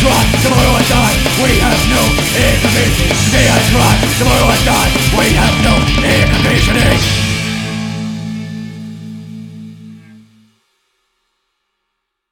try, tomorrow I die, we have no inhibition. Today I try, tomorrow I die, we have no inhibition.